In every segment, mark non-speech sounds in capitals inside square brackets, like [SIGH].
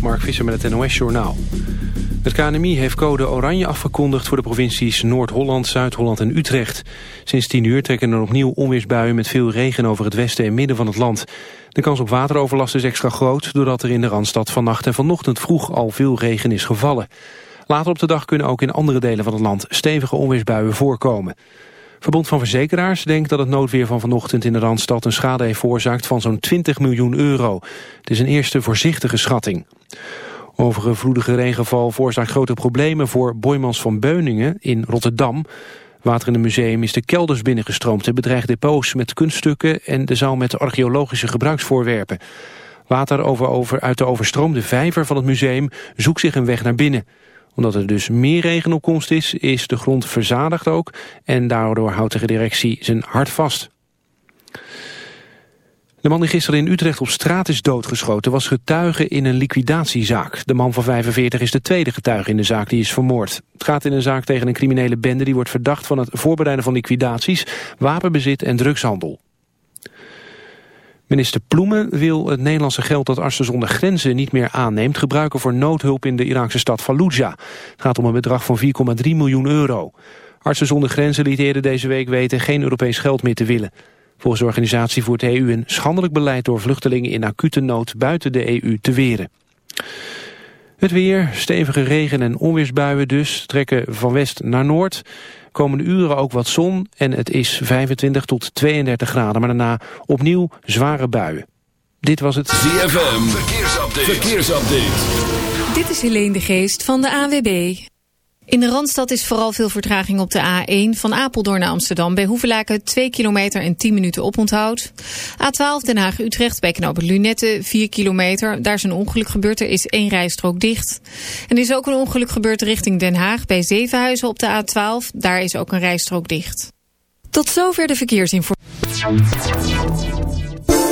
Mark Visser met het NOS-journaal. Het KNMI heeft code oranje afgekondigd voor de provincies Noord-Holland, Zuid-Holland en Utrecht. Sinds 10 uur trekken er opnieuw onweersbuien met veel regen over het westen en midden van het land. De kans op wateroverlast is extra groot doordat er in de Randstad vannacht en vanochtend vroeg al veel regen is gevallen. Later op de dag kunnen ook in andere delen van het land stevige onweersbuien voorkomen. Verbond van Verzekeraars denkt dat het noodweer van vanochtend in de Randstad een schade heeft veroorzaakt van zo'n 20 miljoen euro. Het is een eerste voorzichtige schatting. Overgevloedige regenval veroorzaakt grote problemen voor Boymans van Beuningen in Rotterdam. Water in het museum is de kelders binnengestroomd en bedreigt depots met kunststukken en de zaal met archeologische gebruiksvoorwerpen. Water over, over, uit de overstroomde vijver van het museum zoekt zich een weg naar binnen omdat er dus meer regen op komst is, is de grond verzadigd ook. En daardoor houdt de directie zijn hart vast. De man die gisteren in Utrecht op straat is doodgeschoten... was getuige in een liquidatiezaak. De man van 45 is de tweede getuige in de zaak die is vermoord. Het gaat in een zaak tegen een criminele bende... die wordt verdacht van het voorbereiden van liquidaties... wapenbezit en drugshandel. Minister Ploemen wil het Nederlandse geld dat Artsen zonder Grenzen niet meer aanneemt... gebruiken voor noodhulp in de Iraakse stad Fallujah. Het gaat om een bedrag van 4,3 miljoen euro. Artsen zonder Grenzen liet eerder deze week weten geen Europees geld meer te willen. Volgens de organisatie voert de EU een schandelijk beleid door vluchtelingen in acute nood buiten de EU te weren. Het weer, stevige regen- en onweersbuien dus, trekken van west naar noord. Komende uren ook wat zon en het is 25 tot 32 graden. Maar daarna opnieuw zware buien. Dit was het ZFM Verkeersupdate. Verkeersupdate. Dit is Helene de Geest van de AWB. In de Randstad is vooral veel vertraging op de A1 van Apeldoorn naar Amsterdam. Bij Hoevelaken 2 kilometer en 10 minuten oponthoud. A12 Den Haag-Utrecht bij knooppunt Lunette 4 kilometer. Daar is een ongeluk gebeurd. Er is één rijstrook dicht. En er is ook een ongeluk gebeurd richting Den Haag bij Zevenhuizen op de A12. Daar is ook een rijstrook dicht. Tot zover de verkeersinformatie.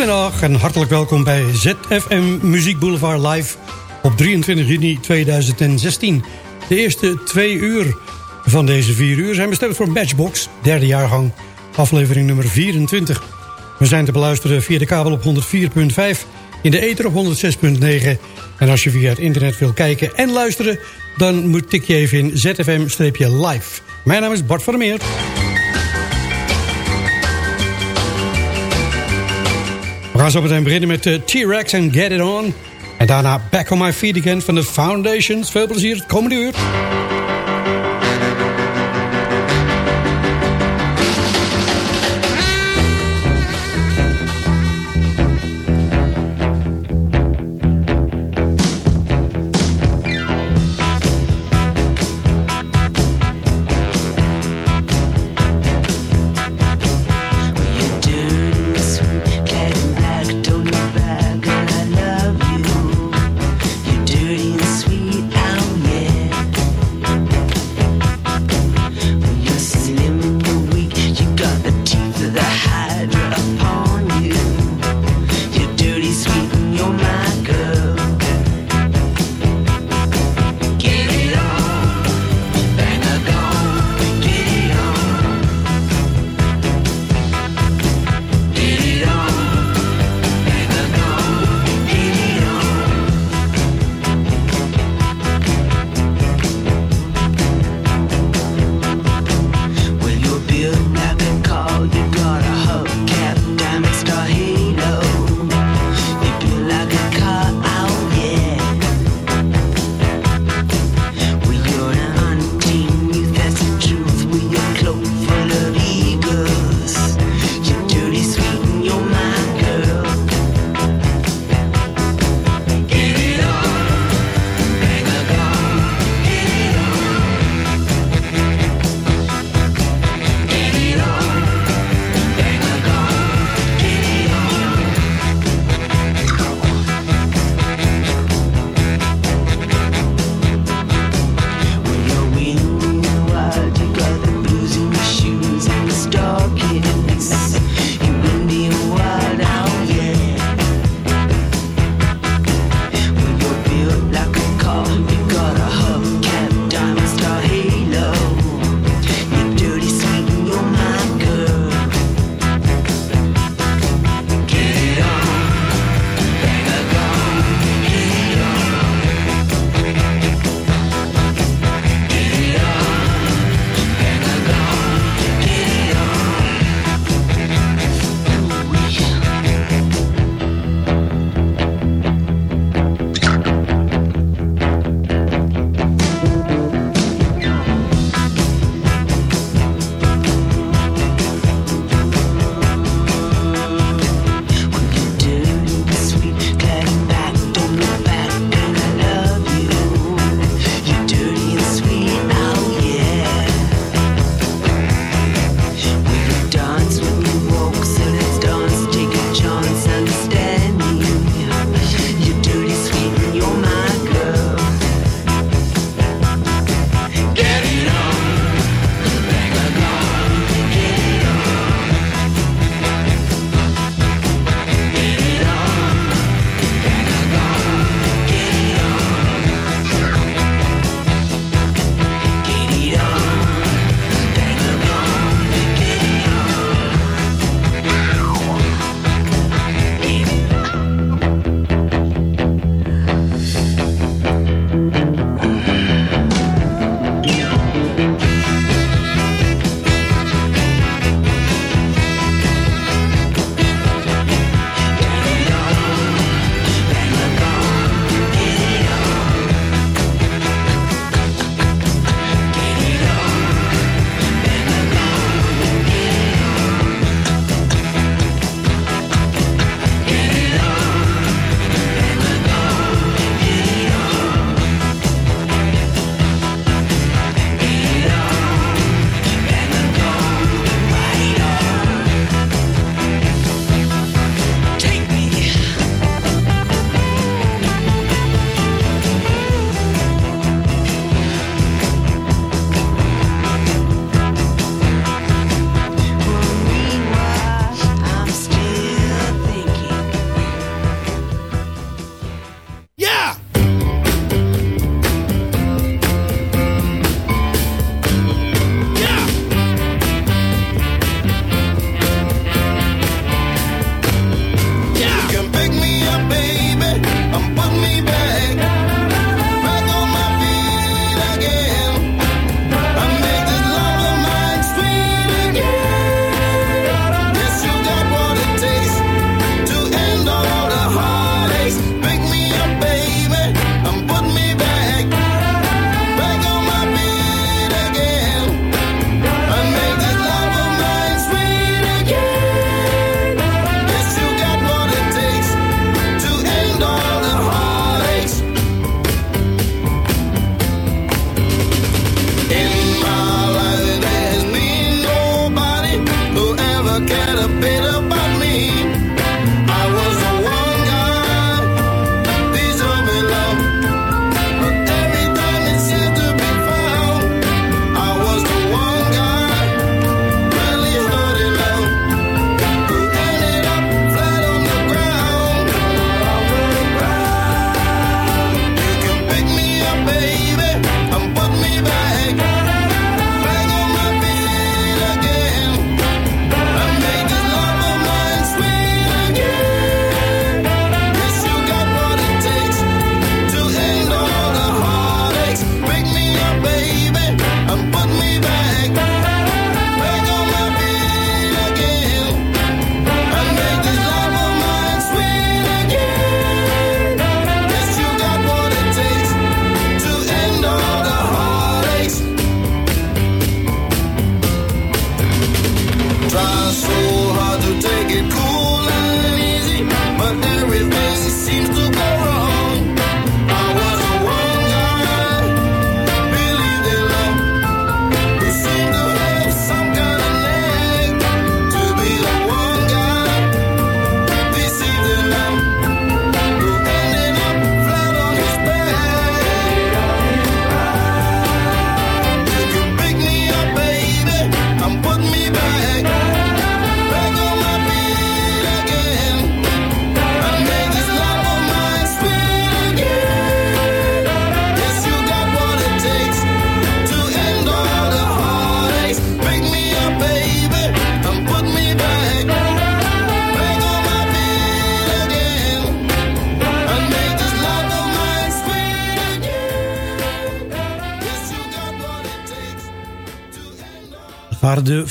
Goedemiddag en hartelijk welkom bij ZFM Muziek Boulevard Live op 23 juni 2016. De eerste twee uur van deze vier uur zijn bestemd voor Matchbox, derde jaargang, aflevering nummer 24. We zijn te beluisteren via de kabel op 104.5, in de ether op 106.9... en als je via het internet wil kijken en luisteren... dan moet tik je even in ZFM-live. Mijn naam is Bart van der Meer. Gaan zo meteen beginnen met uh, T-Rex en Get It On. En daarna Back on My Feet Again van de Foundations. Veel plezier het komende uur.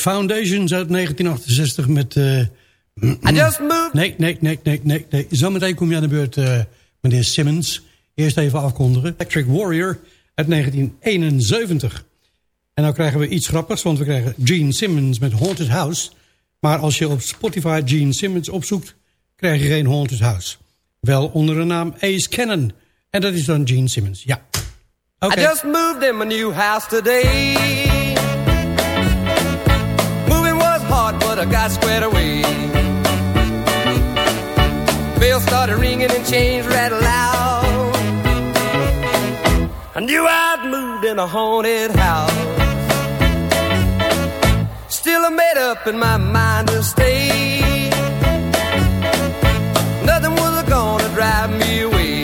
Foundations uit 1968 met... Uh, I just moved. Nee, nee, nee, nee, nee. nee. Zometeen kom je aan de beurt, uh, meneer Simmons. Eerst even afkondigen. Electric Warrior uit 1971. En nou krijgen we iets grappigs, want we krijgen Gene Simmons met Haunted House. Maar als je op Spotify Gene Simmons opzoekt, krijg je geen Haunted House. Wel onder de naam Ace Cannon. En dat is dan Gene Simmons, ja. Okay. I just moved in my new house today. Hard, but I got squared away. Bells started ringing and chains rattled loud. I knew I'd moved in a haunted house. Still I made up in my mind to stay. Nothing was gonna drive me away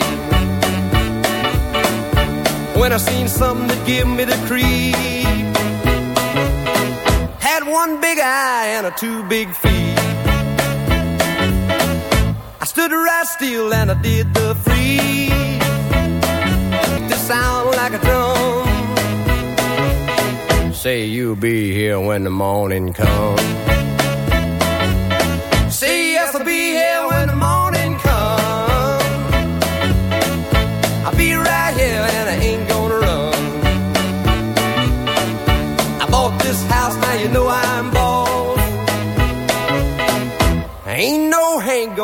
when I seen something that give me the creep. One big eye and a two big feet. I stood right still and I did the free. To sound like a drum. Say you'll be here when the morning comes.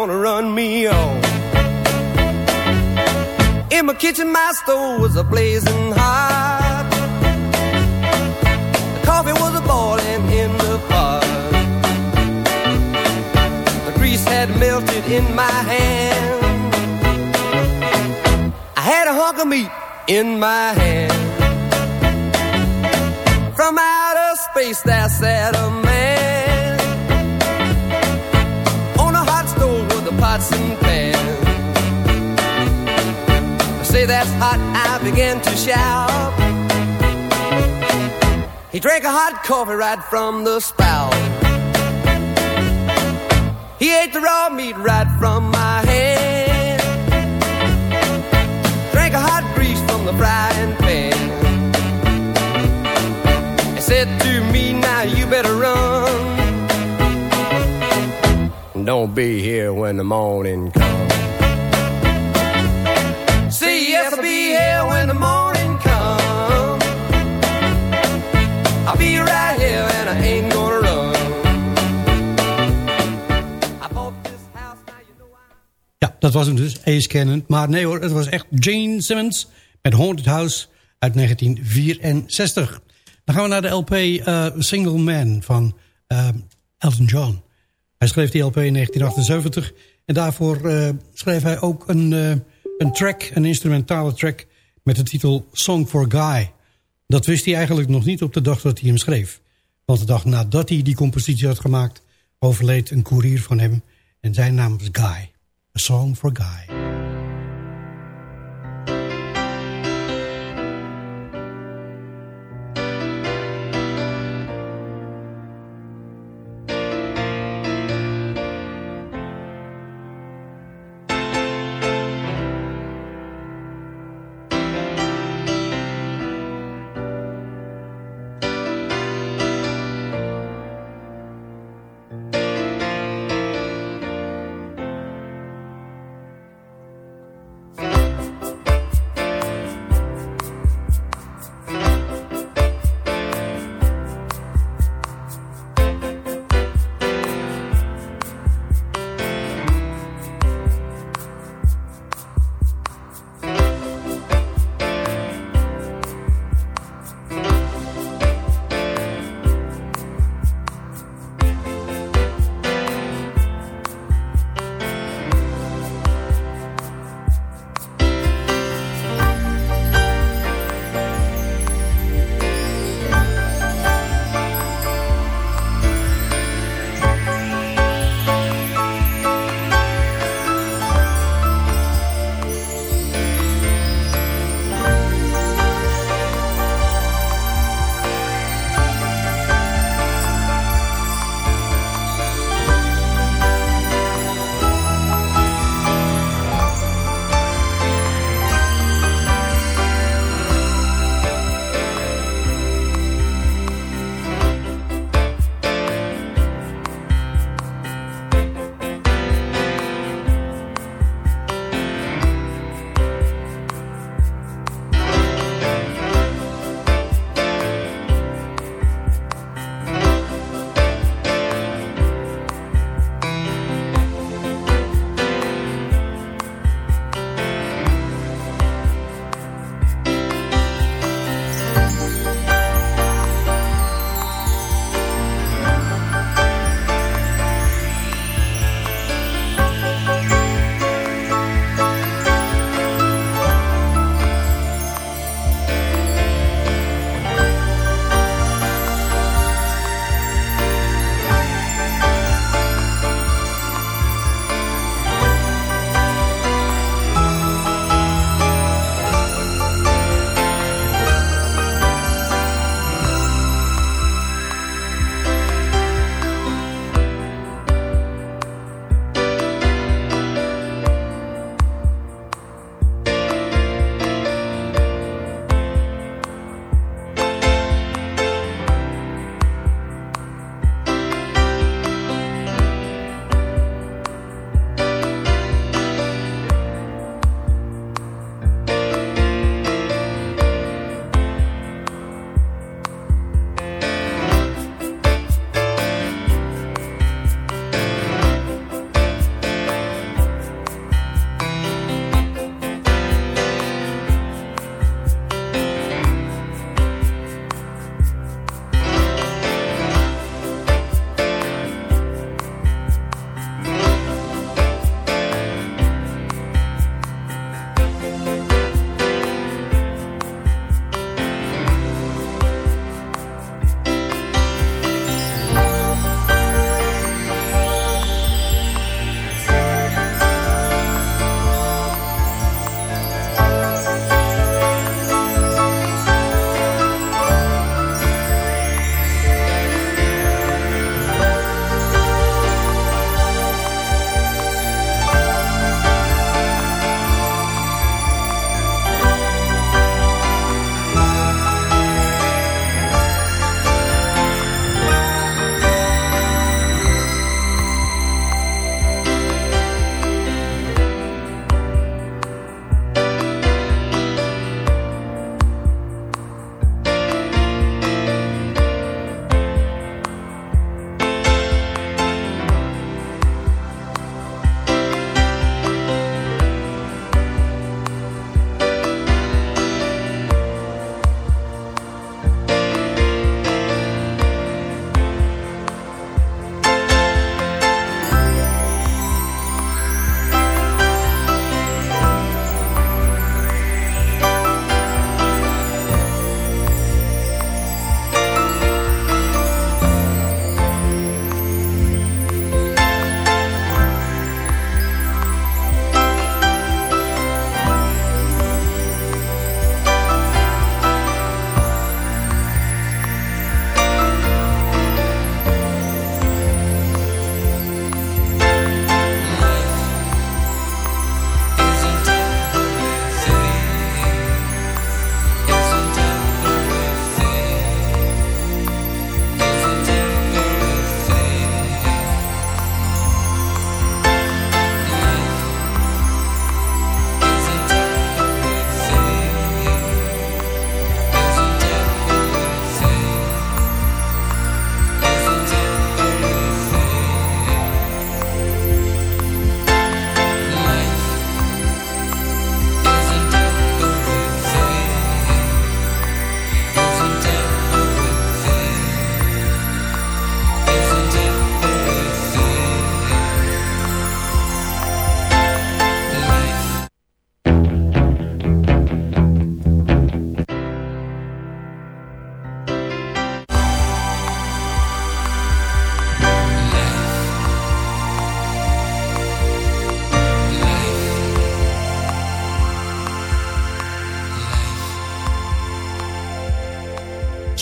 Gonna run me off. In my kitchen, my stove was a blazing hot. The coffee was a boiling in the pot. The grease had melted in my hand. I had a hunk of meat in my hand. From outer space there sat a I say that's hot, I began to shout. He drank a hot coffee right from the spout. He ate the raw meat right from my hand. Drank a hot grease from the frying pan. He said to me, now you better run. Don't be here when the morning comes. See, yes, I'll be here when the morning comes. I'll be right here and I ain't gonna run. I bought this house, now you know I... Ja, dat was hem dus, Ace Cannon. Maar nee hoor, het was echt Gene Simmons met Haunted House uit 1964. Dan gaan we naar de LP uh, eh, Single Man van uh, Elton John. Hij schreef die LP in 1978. En daarvoor uh, schreef hij ook een, een track, een instrumentale track... met de titel Song for Guy. Dat wist hij eigenlijk nog niet op de dag dat hij hem schreef. Want de dag nadat hij die compositie had gemaakt... overleed een koerier van hem. En zijn naam was Guy. A Song for Guy.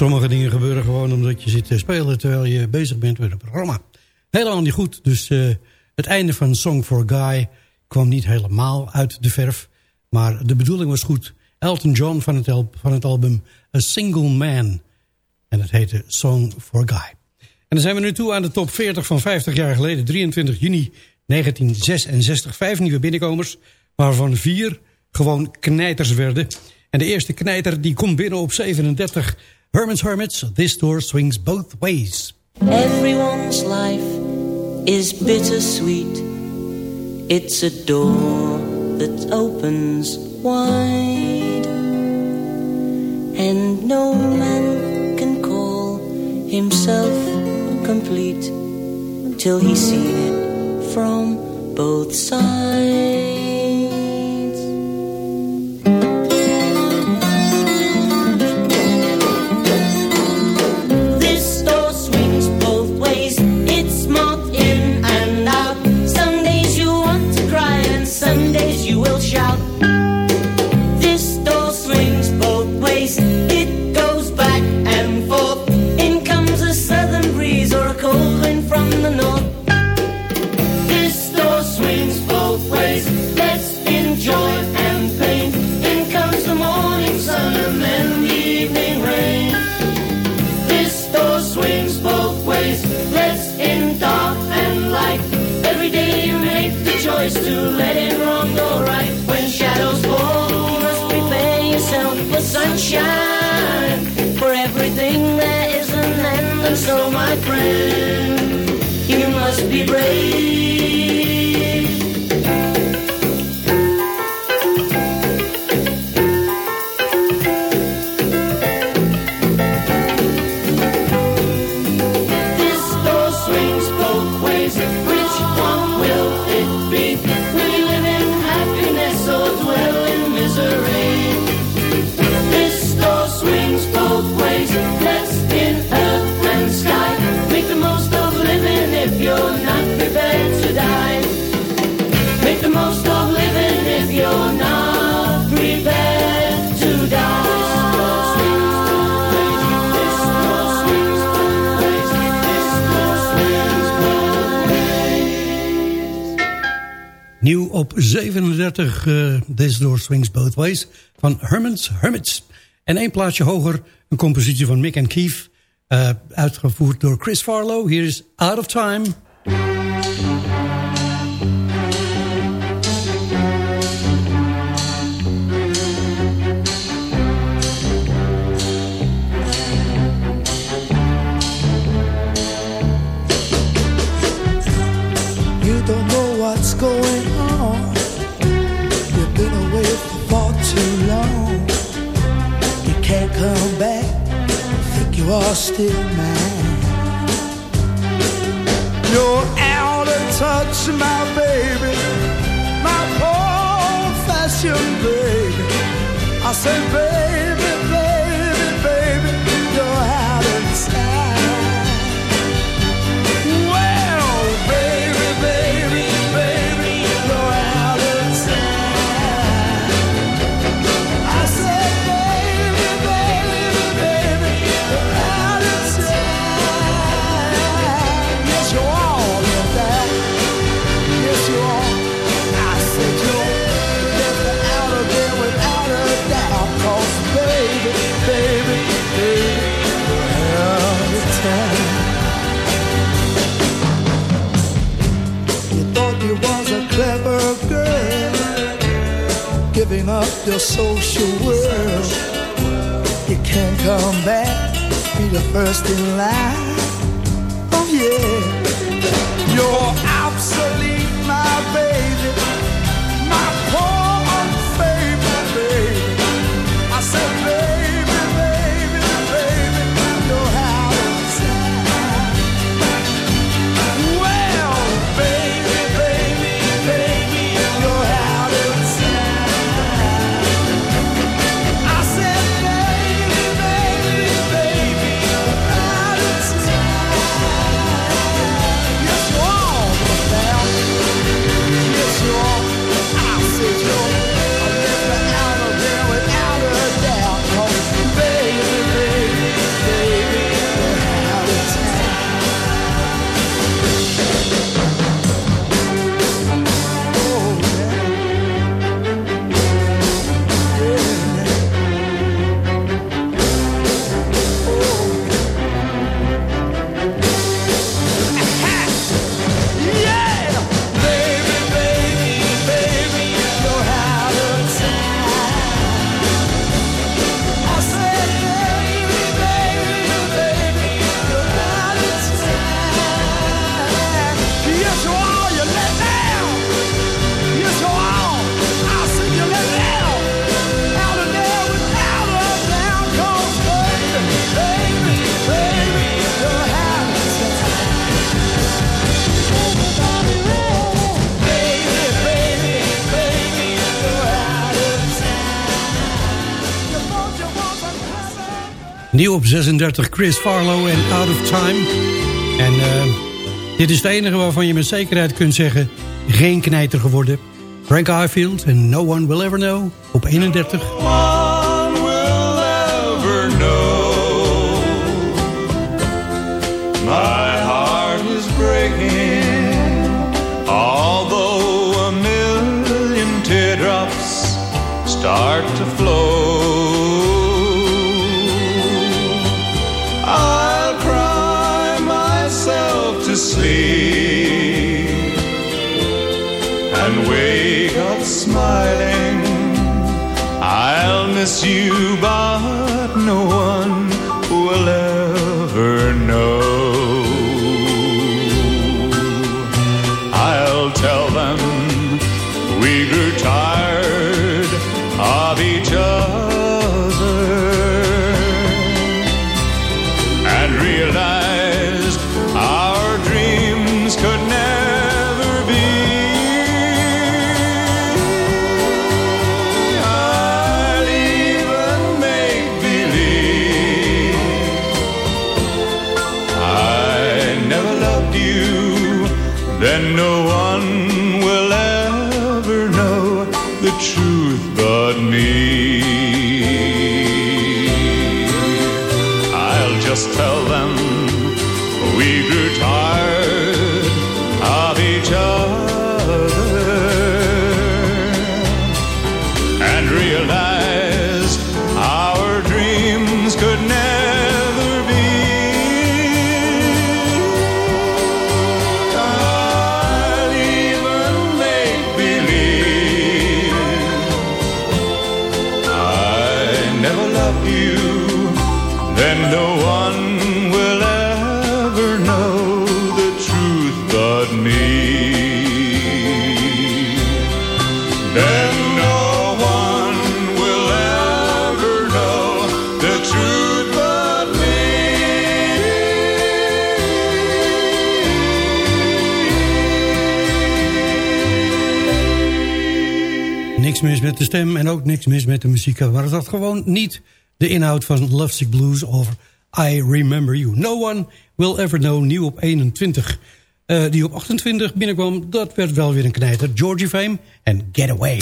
Sommige dingen gebeuren gewoon omdat je zit te spelen... terwijl je bezig bent met een programma. Helemaal niet goed. Dus uh, het einde van Song for Guy kwam niet helemaal uit de verf. Maar de bedoeling was goed. Elton John van het, van het album A Single Man. En het heette Song for Guy. En dan zijn we nu toe aan de top 40 van 50 jaar geleden. 23 juni 1966. Vijf nieuwe binnenkomers, waarvan vier gewoon knijters werden. En de eerste knijter die komt binnen op 37. Herman's Hermits, This Door Swings Both Ways. Everyone's life is bittersweet. It's a door that opens wide. And no man can call himself complete till he's seen it from both sides. Op 37, uh, This Door Swings Both Ways, van Herman's Hermits. En één plaatsje hoger, een compositie van Mick and Keith, uh, uitgevoerd door Chris Farlow. Hier is Out of Time. Think you are still mine. You're out of touch, my baby. My poor fashioned baby. I said, baby, up your social world. You can't come back, be the first in line. Oh yeah, you're Op 36 Chris Farlow en Out of Time. En uh, dit is het enige waarvan je met zekerheid kunt zeggen... geen knijter geworden. Frank Highfield en No One Will Ever Know op 31. Miss you, but me. Then no one will ever know the truth but Niks mis met de stem en ook niks mis met de muziek. Maar dat gewoon niet de inhoud van Lovesick Blues of I Remember You. No One Will Ever Know, nieuw op 21. Eh, die op 28 binnenkwam, dat werd wel weer een knijter. Georgie Fame en Get Away.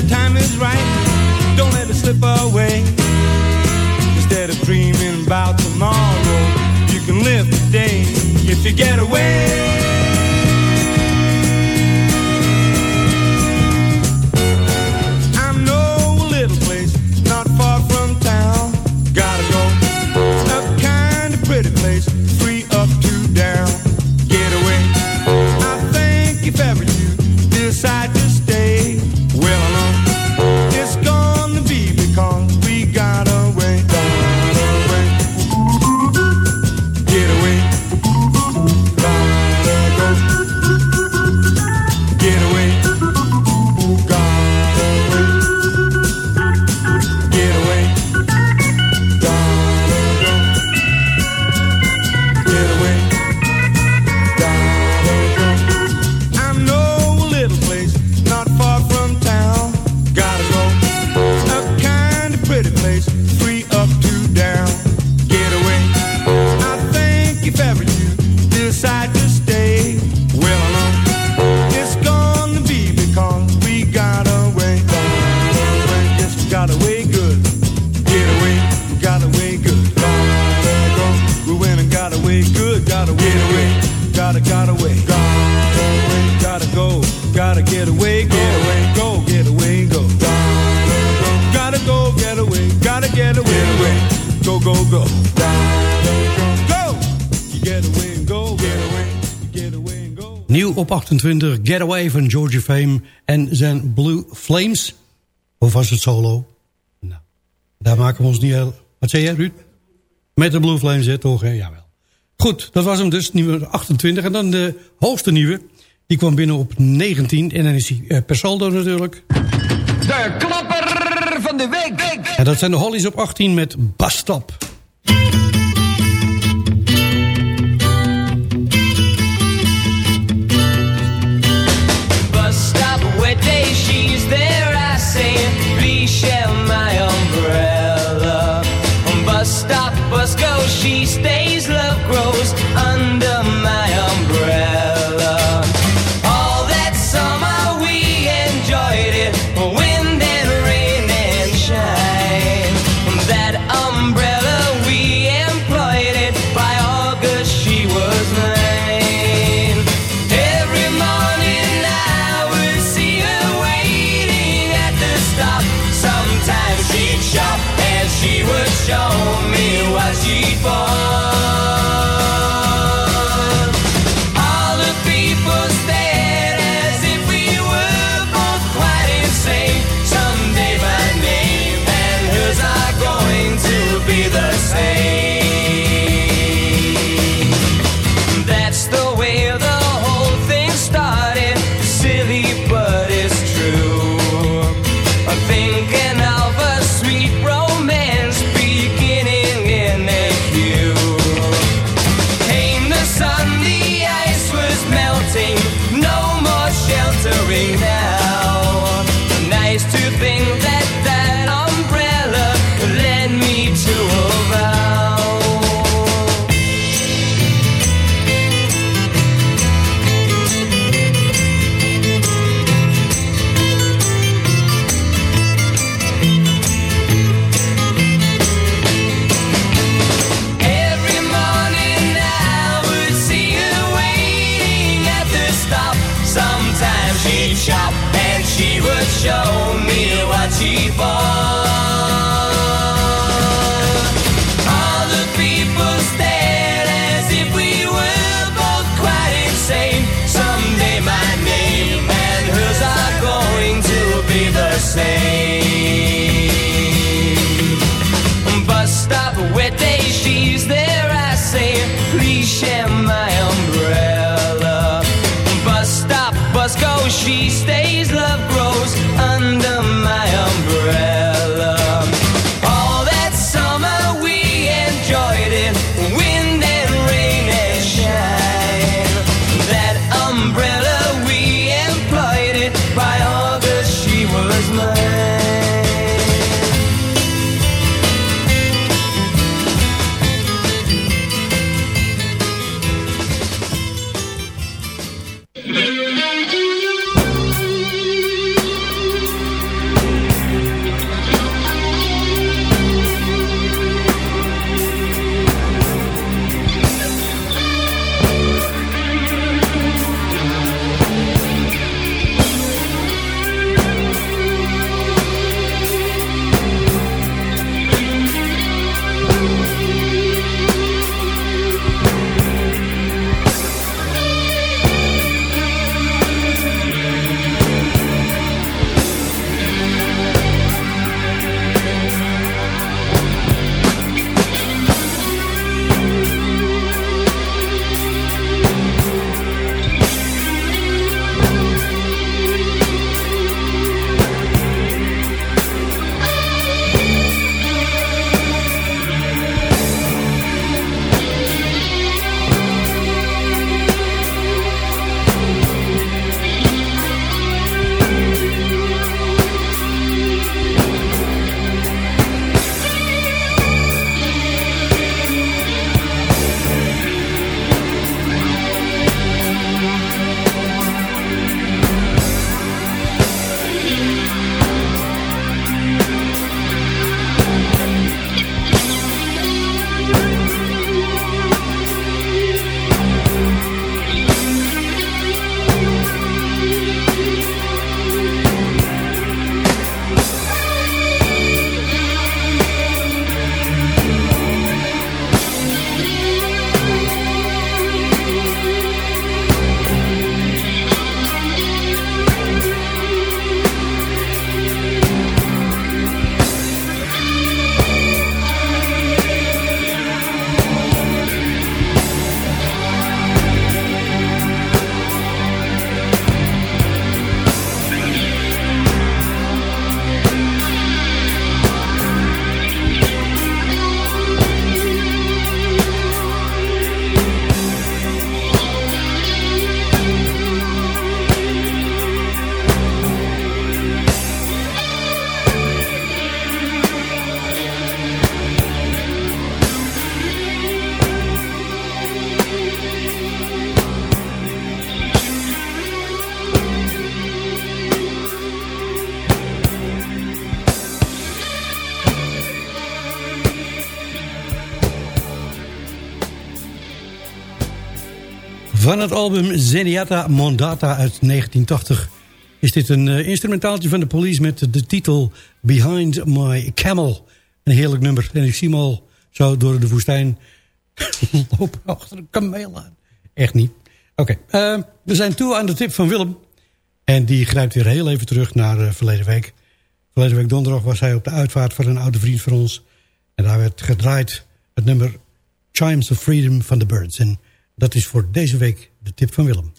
The time is right. Don't let it slip away. Instead of dreaming about tomorrow, you can live today if you get away. Getaway van Georgia Fame en zijn Blue Flames. Of was het solo? Nou, daar maken we ons niet heel... Wat zei jij, Ruud? Met de Blue Flames, hè, toch? Hè? Jawel. Goed, dat was hem dus, nummer 28. En dan de hoogste nieuwe. Die kwam binnen op 19. En dan is hij uh, per saldo natuurlijk. De klapper van de week. En dat zijn de Hollies op 18 met Bastap. share my umbrella. Bus stop, bus goes, she stays, love grows. Van het album Zenyatta Mondata uit 1980 is dit een uh, instrumentaaltje van de police met de titel Behind My Camel. Een heerlijk nummer. En ik zie hem al zo door de woestijn [LAUGHS] lopen achter een kameel aan. Echt niet. Oké, uh, we zijn toe aan de tip van Willem. En die grijpt weer heel even terug naar uh, verleden week. Verleden week donderdag was hij op de uitvaart van een oude vriend van ons. En daar werd gedraaid het nummer Chimes of Freedom van The Birds. Dat is voor deze week de tip van Willem.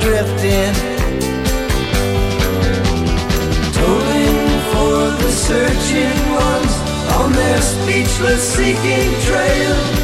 Drifting. Tolling for the searching ones on their speechless seeking trail.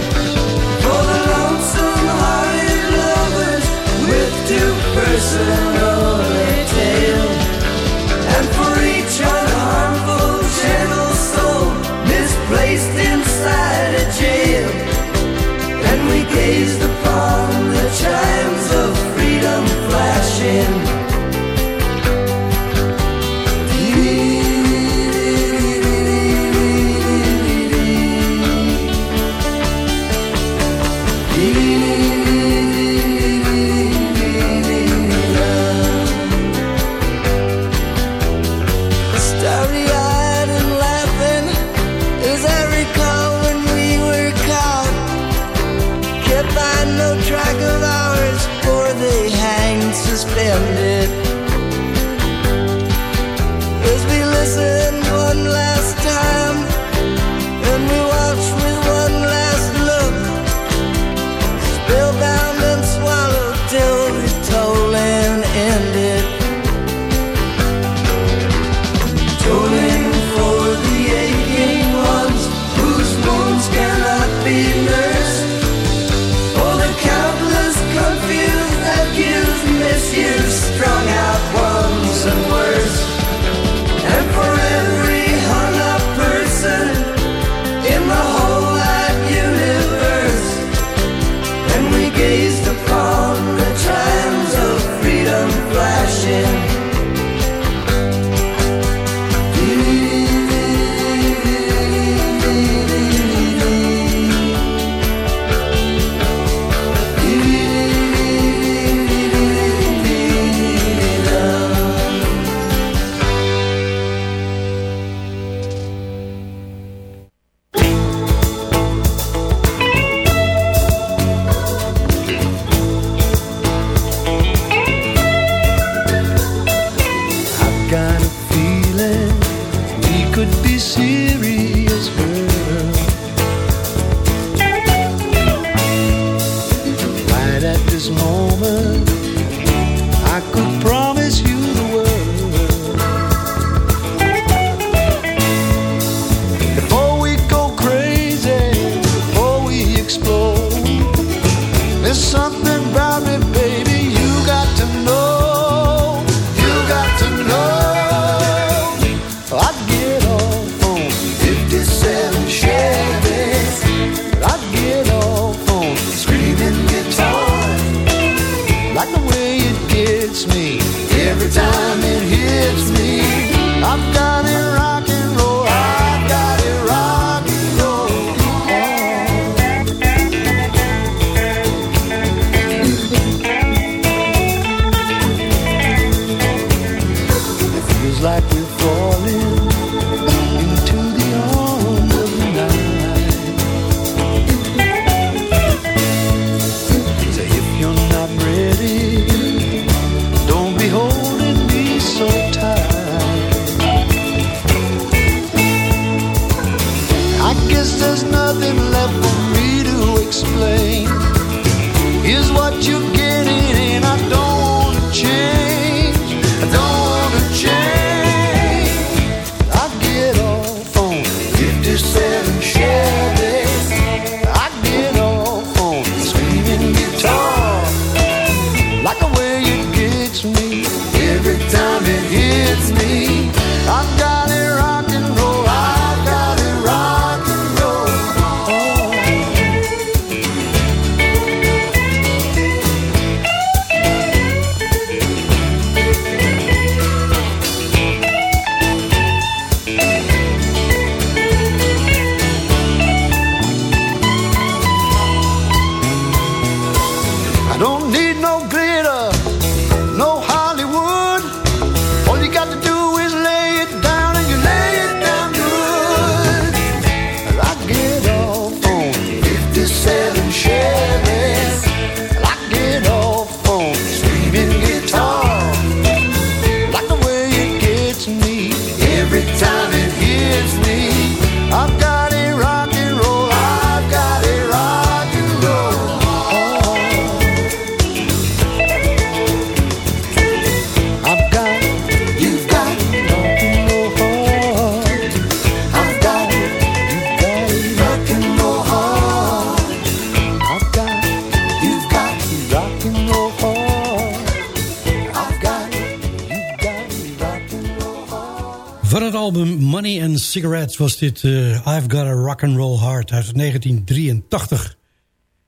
dit eh, I've Got a Rock and Roll Heart uit 1983. En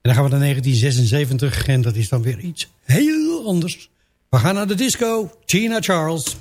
dan gaan we naar 1976 en dat is dan weer iets heel anders. We gaan naar de disco. Tina Charles.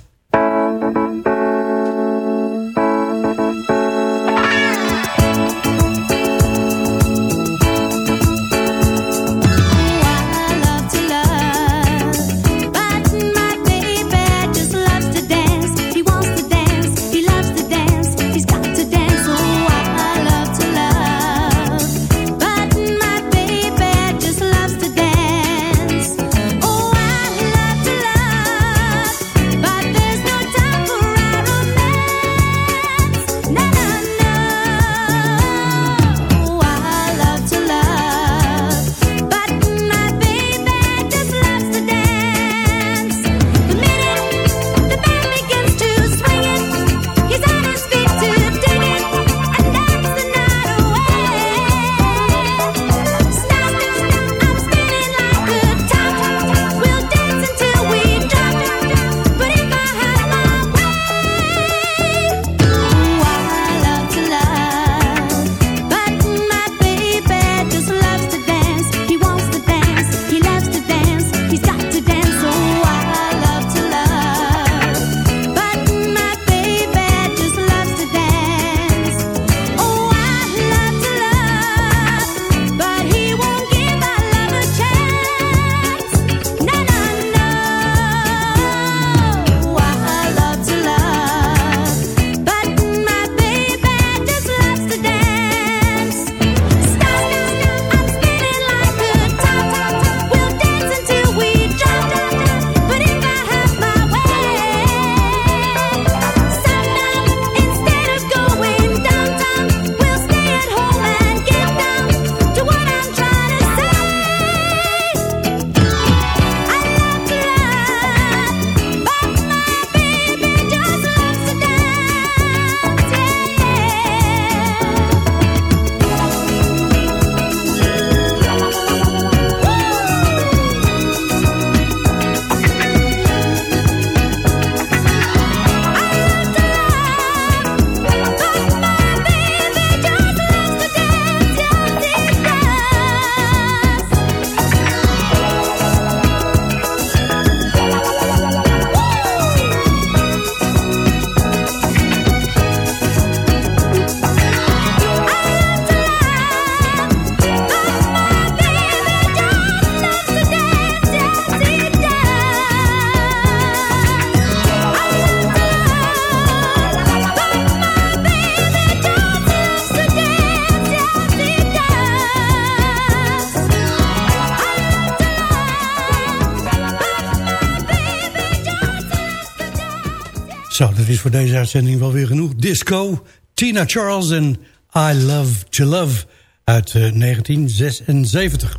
dat is voor deze uitzending wel weer genoeg. Disco, Tina Charles en I Love To Love uit eh, 1976.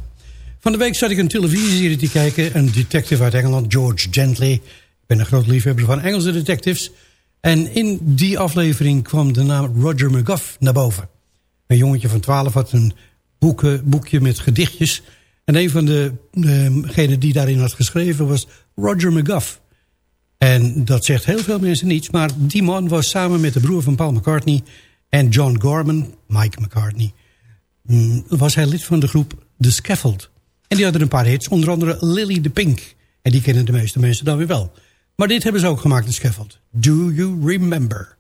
Van de week zat ik een televisieserie te kijken. Een detective uit Engeland, George Gently. Ik ben een groot liefhebber van Engelse detectives. En in die aflevering kwam de naam Roger McGuff naar boven. Een jongetje van 12 had een boeken, boekje met gedichtjes. En een van ehm, degenen die daarin had geschreven was Roger McGuff. En dat zegt heel veel mensen niets. Maar die man was samen met de broer van Paul McCartney en John Gorman, Mike McCartney... was hij lid van de groep The Scaffold. En die hadden een paar hits, onder andere Lily the Pink. En die kennen de meeste mensen dan weer wel. Maar dit hebben ze ook gemaakt, The Scaffold. Do You Remember?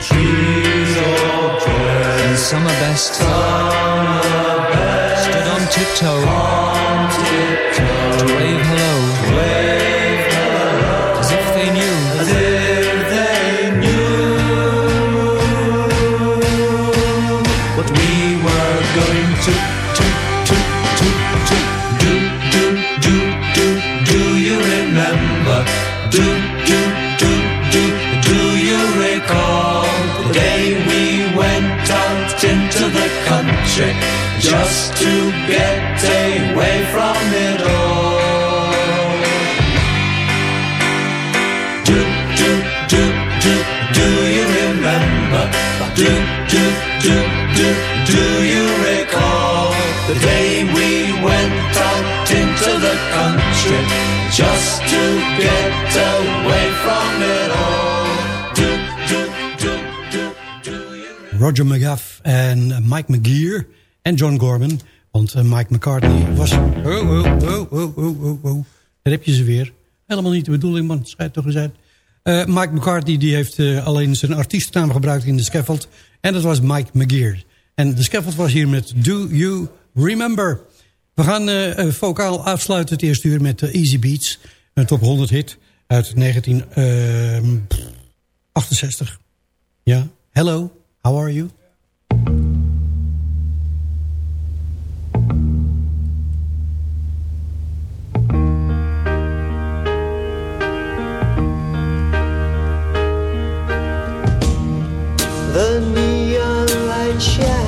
Trees all dressed in summer best, summer best. stood on tiptoe, on tiptoe. To wave hello, just to get away from it all? Do, do, do, do, do you remember? Do, do, do, do, do you recall the day we went out into the country just to get away from it all? Roger McGuff and Mike McGear en John Gorman. Want uh, Mike McCartney was... Oh, oh, oh, oh, oh. Daar heb je ze weer. Helemaal niet de bedoeling, man. Schijt toch eens. Uh, Mike McCartney die heeft uh, alleen zijn artiestennaam gebruikt in de scaffold. En dat was Mike McGear. En de scaffold was hier met Do You Remember. We gaan uh, vocaal afsluiten het eerste uur met Easy Beats. Een top 100 hit uit 1968. Ja, hello, how are you? The neon light shines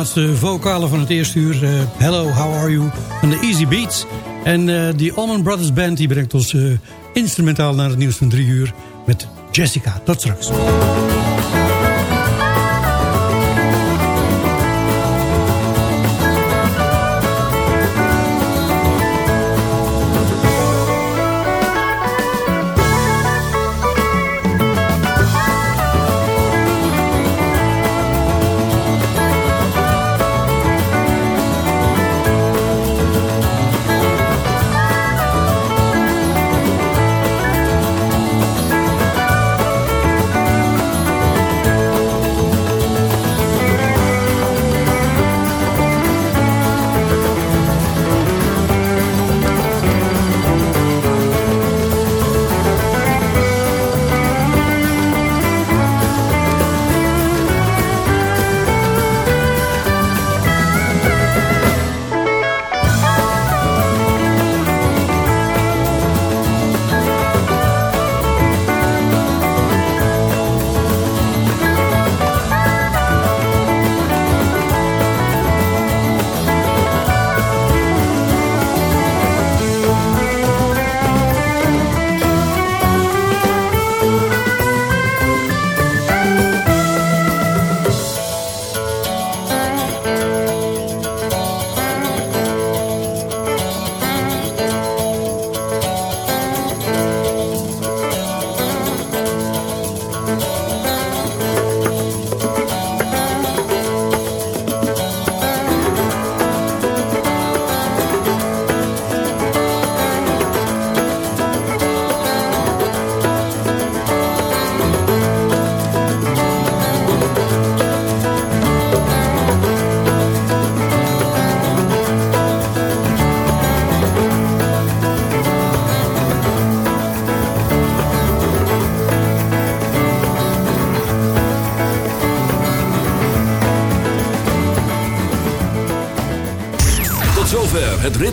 laatste vocale van het eerste uur. eh, Hello, how are you? Van de Easy Beats. En eh, die Allman Brothers Band die brengt ons eh, instrumentaal naar het nieuws van drie uur. Met Jessica. Tot straks.